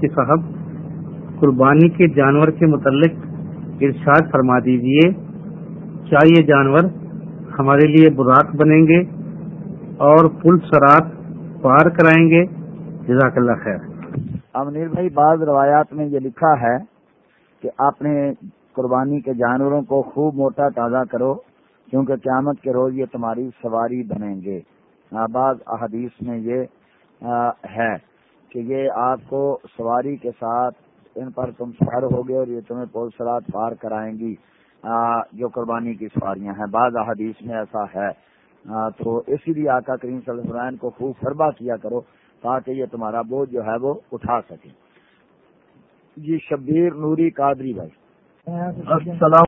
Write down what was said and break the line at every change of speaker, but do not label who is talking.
کہ صاحب، قربانی کے جانور کے متعلق ارشاد فرما دیجیے۔ کیا یہ جانور ہمارے لیے براق بنیں گے اور پل سرات پار کرائیں گے؟ جزاک اللہ خیر۔
امنیر بھائی، بعض روایات میں یہ لکھا ہے کہ آپ نے قربانی کے جانوروں کو خوب موٹا تازہ کرو، کیونکہ قیامت کے روز یہ تمہاری سواری بنیں گے۔ بعض احادیث میں یہ ہے۔ کہ یہ آپ کو سواری کے ساتھ ان پر تم سوار ہوگے اور یہ تمہیں پول سرات پار کرائیں گی جو قربانی کی سواریاں ہیں۔ بعض احادیث میں ایسا ہے۔ تو اسی لیے آقا کریم صلی اللہ علیہ وسلم کو خوب فربا کیا کرو تاکہ یہ تمہارا بوجھ جو ہے وہ اٹھا سکے۔ جی شبیر نوری قادری بھائی۔
السلام